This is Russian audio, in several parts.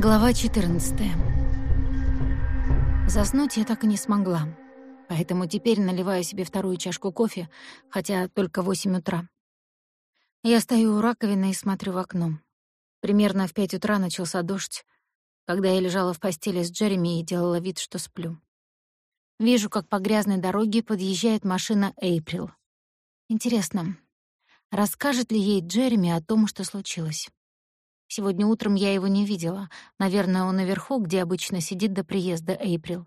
Глава 14. Заснуть я так и не смогла, поэтому теперь наливаю себе вторую чашку кофе, хотя только 8 утра. Я стою у раковины и смотрю в окно. Примерно в 5 утра начался дождь, когда я лежала в постели с Джереми и делала вид, что сплю. Вижу, как по грязной дороге подъезжает машина Эйприл. Интересно, расскажет ли ей Джереми о том, что случилось? Сегодня утром я его не видела. Наверное, он наверху, где обычно сидит до приезда Эйприл.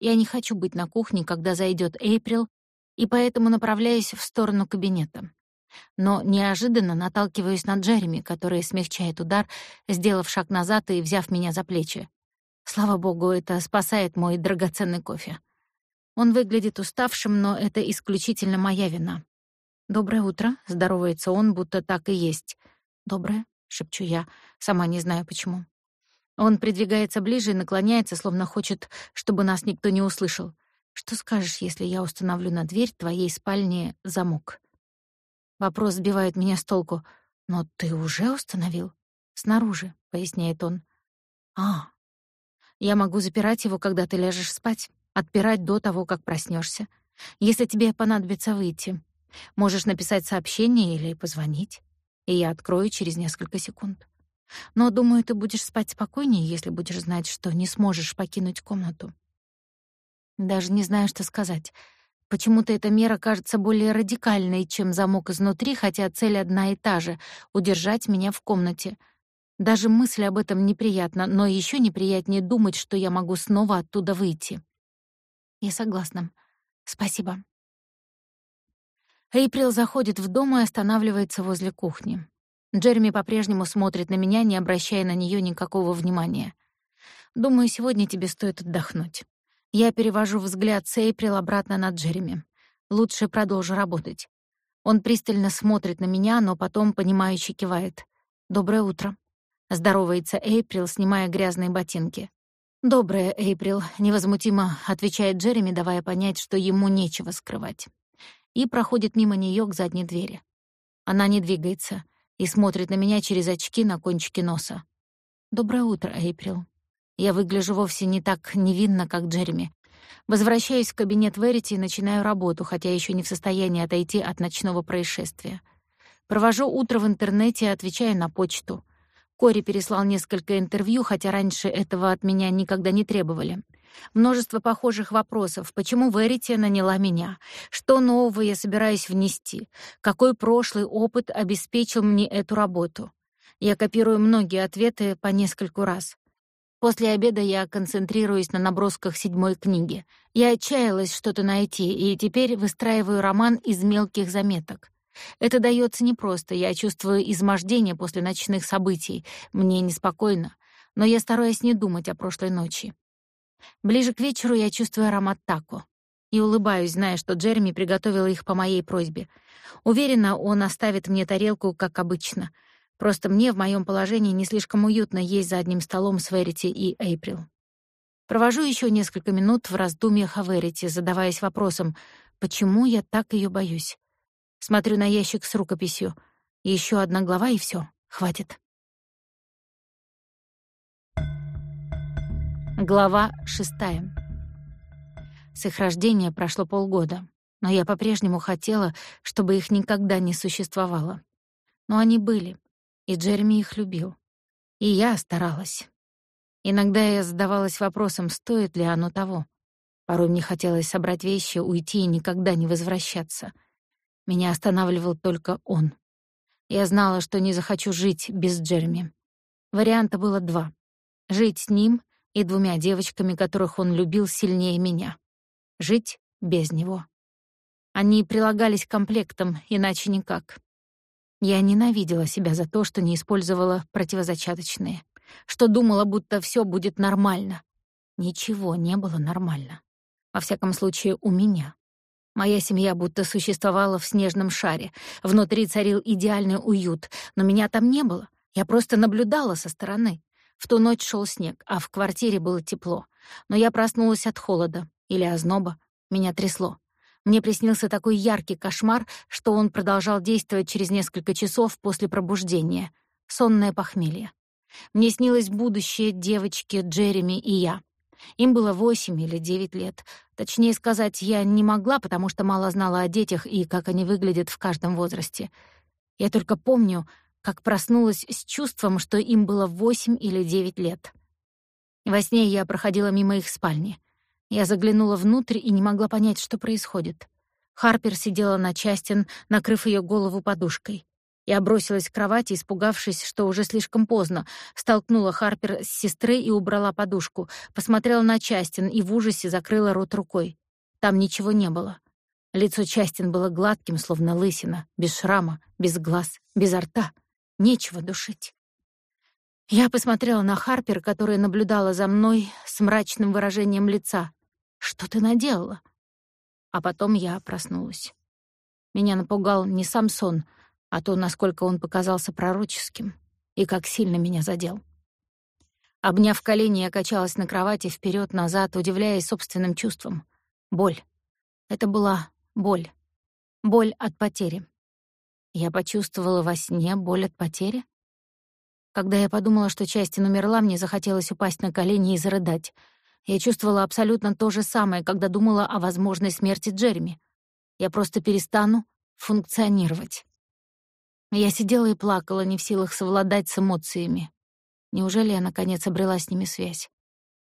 Я не хочу быть на кухне, когда зайдет Эйприл, и поэтому направляюсь в сторону кабинета. Но неожиданно наталкиваюсь на Джереми, который смягчает удар, сделав шаг назад и взяв меня за плечи. Слава богу, это спасает мой драгоценный кофе. Он выглядит уставшим, но это исключительно моя вина. «Доброе утро», — здоровается он, будто так и есть. «Доброе», шепчу я, сама не знаю почему. Он придвигается ближе и наклоняется, словно хочет, чтобы нас никто не услышал. Что скажешь, если я установлю на дверь твоей спальни замок? Вопрос сбивает меня с толку. Но ты уже установил? Снаружи, поясняет он. А, я могу запирать его, когда ты ляжешь спать, отпирать до того, как проснешься. Если тебе понадобится выйти, можешь написать сообщение или позвонить и я открою через несколько секунд. Но, думаю, ты будешь спать спокойнее, если будешь знать, что не сможешь покинуть комнату. Даже не знаю, что сказать. Почему-то эта мера кажется более радикальной, чем замок изнутри, хотя цель одна и та же — удержать меня в комнате. Даже мысль об этом неприятна, но еще неприятнее думать, что я могу снова оттуда выйти. Я согласна. Спасибо. Эйприл заходит в дом и останавливается возле кухни. Джереми по-прежнему смотрит на меня, не обращая на нее никакого внимания. «Думаю, сегодня тебе стоит отдохнуть». Я перевожу взгляд с Эйприл обратно на Джереми. Лучше продолжу работать. Он пристально смотрит на меня, но потом, понимающе кивает. «Доброе утро». Здоровается Эйприл, снимая грязные ботинки. «Доброе, Эйприл», — невозмутимо отвечает Джереми, давая понять, что ему нечего скрывать и проходит мимо нее к задней двери. Она не двигается и смотрит на меня через очки на кончике носа. «Доброе утро, Эйприл». Я выгляжу вовсе не так невинно, как Джереми. Возвращаюсь в кабинет Верити и начинаю работу, хотя еще не в состоянии отойти от ночного происшествия. Провожу утро в интернете и отвечаю на почту. Кори переслал несколько интервью, хотя раньше этого от меня никогда не требовали. Множество похожих вопросов. Почему Верити наняла меня? Что нового я собираюсь внести? Какой прошлый опыт обеспечил мне эту работу? Я копирую многие ответы по нескольку раз. После обеда я концентрируюсь на набросках седьмой книги. Я отчаялась что-то найти, и теперь выстраиваю роман из мелких заметок. Это дается непросто, я чувствую измождение после ночных событий. Мне неспокойно, но я стараюсь не думать о прошлой ночи. Ближе к вечеру я чувствую аромат тако и улыбаюсь, зная, что Джереми приготовил их по моей просьбе. Уверена, он оставит мне тарелку, как обычно. Просто мне в моем положении не слишком уютно есть за одним столом с Верити и Эйприл. Провожу еще несколько минут в раздумьях о Верити, задаваясь вопросом, почему я так ее боюсь. Смотрю на ящик с рукописью. Еще одна глава и все, хватит. Глава шестая. С их рождения прошло полгода, но я по-прежнему хотела, чтобы их никогда не существовало. Но они были, и Джереми их любил. И я старалась. Иногда я задавалась вопросом, стоит ли оно того. Порой мне хотелось собрать вещи, уйти и никогда не возвращаться. Меня останавливал только он. Я знала, что не захочу жить без Джереми. Варианта было два — жить с ним — и двумя девочками, которых он любил сильнее меня. Жить без него. Они прилагались комплектом, иначе никак. Я ненавидела себя за то, что не использовала противозачаточные, что думала, будто все будет нормально. Ничего не было нормально. Во всяком случае, у меня. Моя семья будто существовала в снежном шаре. Внутри царил идеальный уют, но меня там не было. Я просто наблюдала со стороны. В ту ночь шел снег, а в квартире было тепло. Но я проснулась от холода или озноба. Меня трясло. Мне приснился такой яркий кошмар, что он продолжал действовать через несколько часов после пробуждения. Сонное похмелье. Мне снилось будущее девочки Джереми и я. Им было восемь или девять лет. Точнее сказать, я не могла, потому что мало знала о детях и как они выглядят в каждом возрасте. Я только помню, как проснулась с чувством, что им было восемь или девять лет. Во сне я проходила мимо их спальни. Я заглянула внутрь и не могла понять, что происходит. Харпер сидела на Частин, накрыв ее голову подушкой. Я бросилась к кровати, испугавшись, что уже слишком поздно, столкнула Харпер с сестрой и убрала подушку, посмотрела на Частин и в ужасе закрыла рот рукой. Там ничего не было. Лицо Частин было гладким, словно лысина, без шрама, без глаз, без рта. Нечего душить. Я посмотрела на Харпер, которая наблюдала за мной с мрачным выражением лица. «Что ты наделала?» А потом я проснулась. Меня напугал не сам сон, а то, насколько он показался пророческим и как сильно меня задел. Обняв колени, я качалась на кровати вперед назад удивляясь собственным чувствам. Боль. Это была боль. Боль от потери. Я почувствовала во сне боль от потери? Когда я подумала, что Частин умерла, мне захотелось упасть на колени и зарыдать. Я чувствовала абсолютно то же самое, когда думала о возможной смерти Джереми. Я просто перестану функционировать. Я сидела и плакала, не в силах совладать с эмоциями. Неужели я, наконец, обрела с ними связь?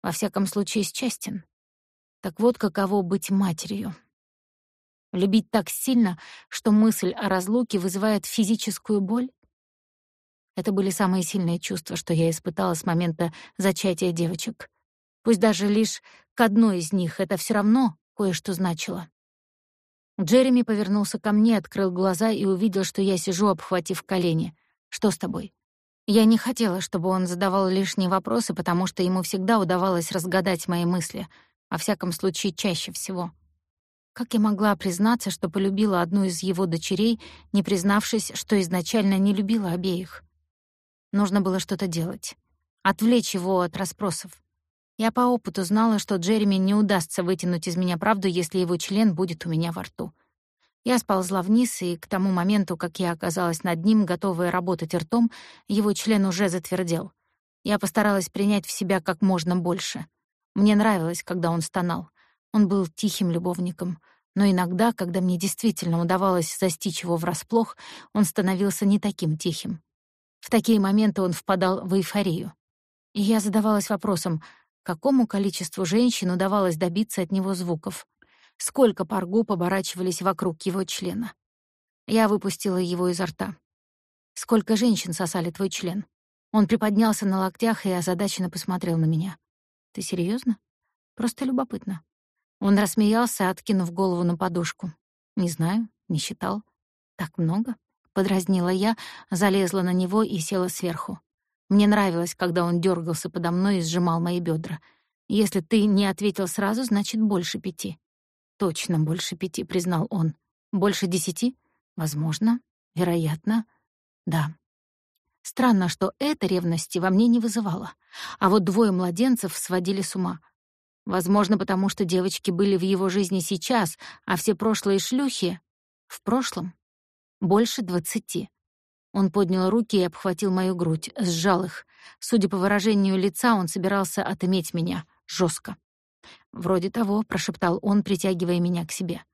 Во всяком случае, с Частин. Так вот, каково быть матерью. Любить так сильно, что мысль о разлуке вызывает физическую боль? Это были самые сильные чувства, что я испытала с момента зачатия девочек. Пусть даже лишь к одной из них это все равно кое-что значило. Джереми повернулся ко мне, открыл глаза и увидел, что я сижу, обхватив колени. «Что с тобой?» Я не хотела, чтобы он задавал лишние вопросы, потому что ему всегда удавалось разгадать мои мысли, во всяком случае, чаще всего. Как я могла признаться, что полюбила одну из его дочерей, не признавшись, что изначально не любила обеих? Нужно было что-то делать. Отвлечь его от расспросов. Я по опыту знала, что Джереми не удастся вытянуть из меня правду, если его член будет у меня во рту. Я сползла вниз, и к тому моменту, как я оказалась над ним, готовая работать ртом, его член уже затвердел. Я постаралась принять в себя как можно больше. Мне нравилось, когда он стонал. Он был тихим любовником, но иногда, когда мне действительно удавалось застичь его врасплох, он становился не таким тихим. В такие моменты он впадал в эйфорию. И я задавалась вопросом — какому количеству женщин удавалось добиться от него звуков, сколько пар губ оборачивались вокруг его члена. Я выпустила его изо рта. «Сколько женщин сосали твой член?» Он приподнялся на локтях и озадаченно посмотрел на меня. «Ты серьезно? Просто любопытно». Он рассмеялся, откинув голову на подушку. «Не знаю, не считал. Так много?» — подразнила я, залезла на него и села сверху. Мне нравилось, когда он дергался подо мной и сжимал мои бедра. Если ты не ответил сразу, значит, больше пяти. Точно больше пяти, признал он. Больше десяти? Возможно. Вероятно. Да. Странно, что эта ревности во мне не вызывала. А вот двое младенцев сводили с ума. Возможно, потому что девочки были в его жизни сейчас, а все прошлые шлюхи — в прошлом. Больше двадцати. Он поднял руки и обхватил мою грудь, сжал их. Судя по выражению лица, он собирался отыметь меня. жестко. «Вроде того», — прошептал он, притягивая меня к себе.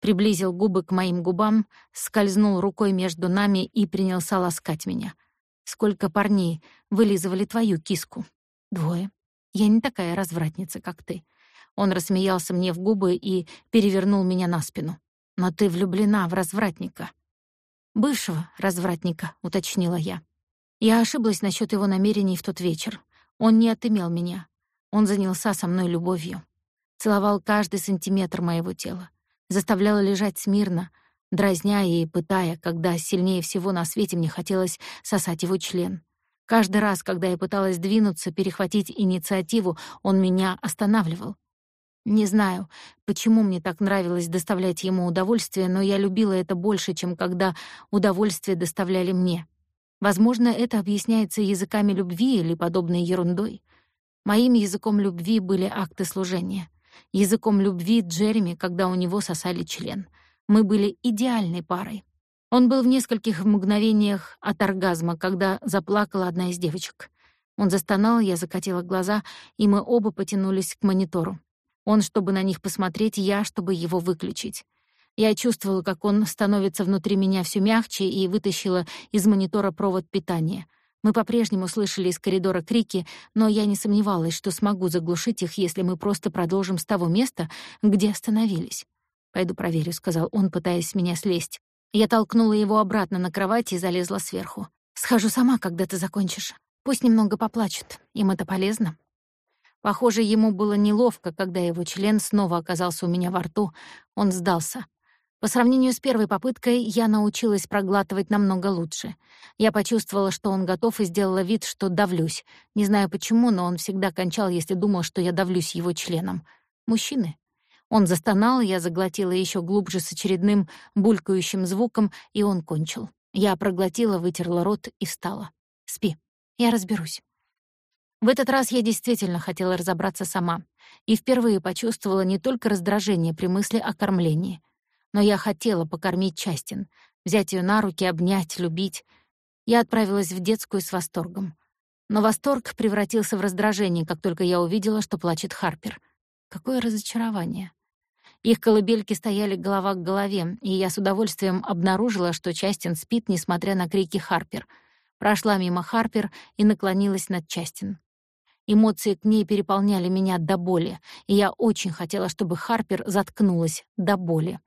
Приблизил губы к моим губам, скользнул рукой между нами и принялся ласкать меня. «Сколько парней вылизывали твою киску?» «Двое. Я не такая развратница, как ты». Он рассмеялся мне в губы и перевернул меня на спину. «Но ты влюблена в развратника». «Бывшего развратника», — уточнила я. Я ошиблась насчет его намерений в тот вечер. Он не отымел меня. Он занялся со мной любовью. Целовал каждый сантиметр моего тела. Заставлял лежать смирно, дразня и пытая, когда сильнее всего на свете мне хотелось сосать его член. Каждый раз, когда я пыталась двинуться, перехватить инициативу, он меня останавливал. Не знаю, почему мне так нравилось доставлять ему удовольствие, но я любила это больше, чем когда удовольствие доставляли мне. Возможно, это объясняется языками любви или подобной ерундой. Моим языком любви были акты служения. Языком любви Джереми, когда у него сосали член. Мы были идеальной парой. Он был в нескольких мгновениях от оргазма, когда заплакала одна из девочек. Он застонал, я закатила глаза, и мы оба потянулись к монитору. Он, чтобы на них посмотреть, я, чтобы его выключить. Я чувствовала, как он становится внутри меня все мягче и вытащила из монитора провод питания. Мы по-прежнему слышали из коридора крики, но я не сомневалась, что смогу заглушить их, если мы просто продолжим с того места, где остановились. «Пойду проверю», — сказал он, пытаясь с меня слезть. Я толкнула его обратно на кровать и залезла сверху. «Схожу сама, когда ты закончишь. Пусть немного поплачут. Им это полезно». Похоже, ему было неловко, когда его член снова оказался у меня во рту. Он сдался. По сравнению с первой попыткой, я научилась проглатывать намного лучше. Я почувствовала, что он готов, и сделала вид, что давлюсь. Не знаю почему, но он всегда кончал, если думал, что я давлюсь его членом. Мужчины. Он застонал, я заглотила еще глубже с очередным булькающим звуком, и он кончил. Я проглотила, вытерла рот и встала. «Спи, я разберусь». В этот раз я действительно хотела разобраться сама и впервые почувствовала не только раздражение при мысли о кормлении — но я хотела покормить Частин, взять ее на руки, обнять, любить. Я отправилась в детскую с восторгом. Но восторг превратился в раздражение, как только я увидела, что плачет Харпер. Какое разочарование. Их колыбельки стояли голова к голове, и я с удовольствием обнаружила, что Частин спит, несмотря на крики Харпер. Прошла мимо Харпер и наклонилась над Частин. Эмоции к ней переполняли меня до боли, и я очень хотела, чтобы Харпер заткнулась до боли.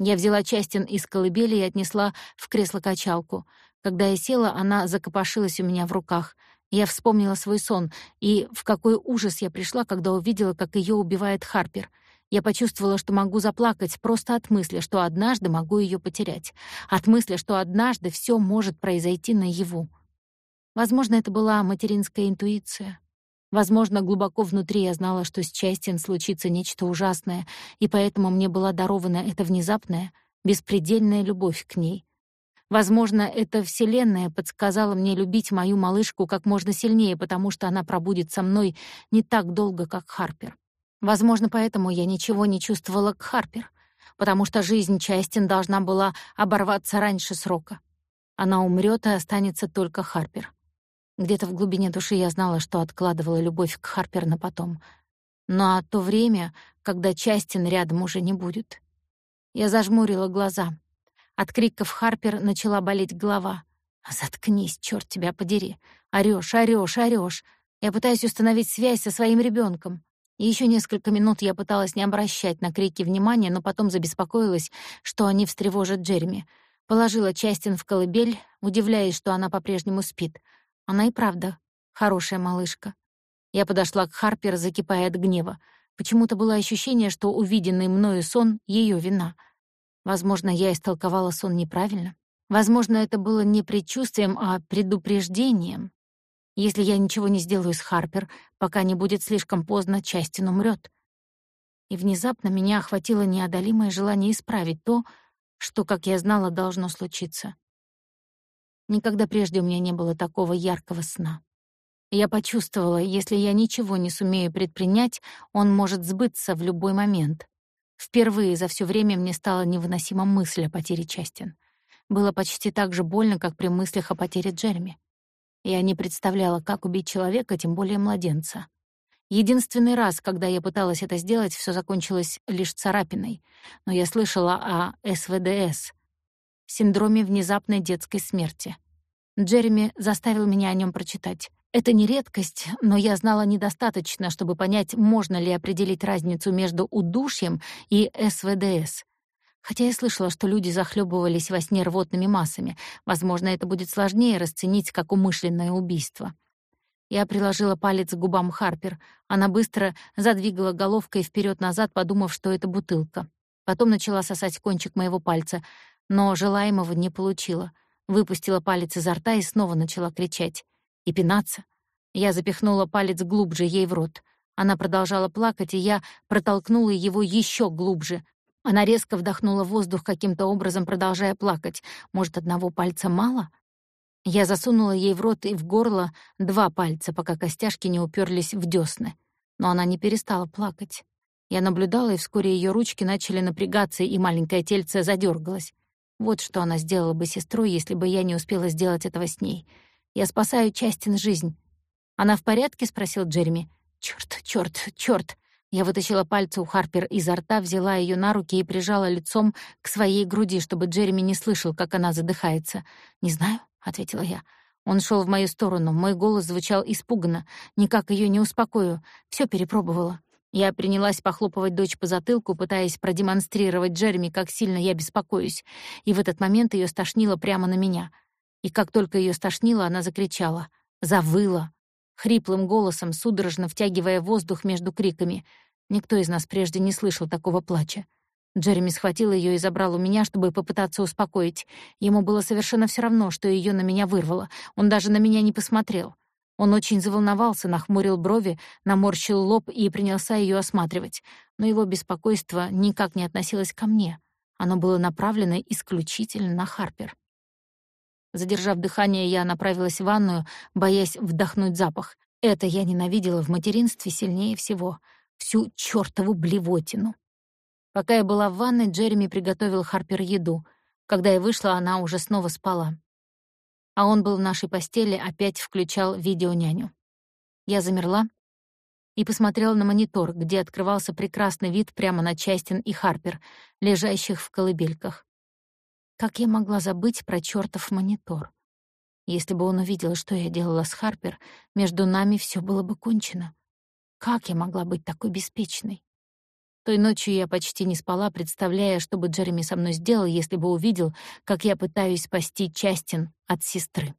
Я взяла Частин из колыбели и отнесла в кресло-качалку. Когда я села, она закопошилась у меня в руках. Я вспомнила свой сон, и в какой ужас я пришла, когда увидела, как ее убивает Харпер. Я почувствовала, что могу заплакать просто от мысли, что однажды могу ее потерять, от мысли, что однажды все может произойти наяву. Возможно, это была материнская интуиция. Возможно, глубоко внутри я знала, что с Частин случится нечто ужасное, и поэтому мне была дарована эта внезапная, беспредельная любовь к ней. Возможно, эта вселенная подсказала мне любить мою малышку как можно сильнее, потому что она пробудет со мной не так долго, как Харпер. Возможно, поэтому я ничего не чувствовала к Харпер, потому что жизнь Частин должна была оборваться раньше срока. Она умрет, и останется только Харпер. Где-то в глубине души я знала, что откладывала любовь к Харпер на потом. Но а то время, когда Частин рядом уже не будет. Я зажмурила глаза. От криков Харпер начала болеть голова. «Заткнись, черт тебя подери! Орёшь, орёшь, орёшь! Я пытаюсь установить связь со своим ребенком. Еще несколько минут я пыталась не обращать на крики внимания, но потом забеспокоилась, что они встревожат Джереми. Положила Частин в колыбель, удивляясь, что она по-прежнему спит — она и правда хорошая малышка. Я подошла к Харпер, закипая от гнева. Почему-то было ощущение, что увиденный мною сон — ее вина. Возможно, я истолковала сон неправильно. Возможно, это было не предчувствием, а предупреждением. Если я ничего не сделаю с Харпер, пока не будет слишком поздно, Частин умрет. И внезапно меня охватило неодолимое желание исправить то, что, как я знала, должно случиться. Никогда прежде у меня не было такого яркого сна. Я почувствовала, если я ничего не сумею предпринять, он может сбыться в любой момент. Впервые за все время мне стала невыносима мысль о потере Частин. Было почти так же больно, как при мыслях о потере Джереми. Я не представляла, как убить человека, тем более младенца. Единственный раз, когда я пыталась это сделать, все закончилось лишь царапиной, но я слышала о СВДС, синдроме внезапной детской смерти. Джереми заставил меня о нем прочитать. Это не редкость, но я знала недостаточно, чтобы понять, можно ли определить разницу между удушьем и СВДС. Хотя я слышала, что люди захлебывались во сне рвотными массами. Возможно, это будет сложнее расценить как умышленное убийство. Я приложила палец к губам Харпер. Она быстро задвигала головкой вперед назад подумав, что это бутылка. Потом начала сосать кончик моего пальца но желаемого не получила. Выпустила палец изо рта и снова начала кричать. И пинаться. Я запихнула палец глубже ей в рот. Она продолжала плакать, и я протолкнула его еще глубже. Она резко вдохнула воздух каким-то образом, продолжая плакать. Может, одного пальца мало? Я засунула ей в рот и в горло два пальца, пока костяшки не уперлись в десны. Но она не перестала плакать. Я наблюдала, и вскоре ее ручки начали напрягаться, и маленькое тельце задергалось. Вот что она сделала бы сестрой, если бы я не успела сделать этого с ней. Я спасаю Частин жизнь. «Она в порядке?» — спросил Джереми. «Чёрт, чёрт, чёрт!» Я вытащила пальцы у Харпер изо рта, взяла её на руки и прижала лицом к своей груди, чтобы Джереми не слышал, как она задыхается. «Не знаю», — ответила я. Он шёл в мою сторону, мой голос звучал испуганно. Никак её не успокою. Всё перепробовала. Я принялась похлопывать дочь по затылку, пытаясь продемонстрировать Джереми, как сильно я беспокоюсь, и в этот момент её стошнило прямо на меня. И как только её стошнило, она закричала, завыла, хриплым голосом, судорожно втягивая воздух между криками. Никто из нас прежде не слышал такого плача. Джереми схватил её и забрал у меня, чтобы попытаться успокоить. Ему было совершенно всё равно, что её на меня вырвало. Он даже на меня не посмотрел. Он очень заволновался, нахмурил брови, наморщил лоб и принялся её осматривать. Но его беспокойство никак не относилось ко мне. Оно было направлено исключительно на Харпер. Задержав дыхание, я направилась в ванную, боясь вдохнуть запах. Это я ненавидела в материнстве сильнее всего. Всю чёртову блевотину. Пока я была в ванной, Джереми приготовил Харпер еду. Когда я вышла, она уже снова спала. А он был в нашей постели, опять включал видеоняню. Я замерла и посмотрела на монитор, где открывался прекрасный вид прямо на Частин и Харпер, лежащих в колыбельках. Как я могла забыть про чёртов монитор? Если бы он увидел, что я делала с Харпер, между нами всё было бы кончено. Как я могла быть такой беспечной? Той ночью я почти не спала, представляя, что бы Джереми со мной сделал, если бы увидел, как я пытаюсь спасти Частин от сестры.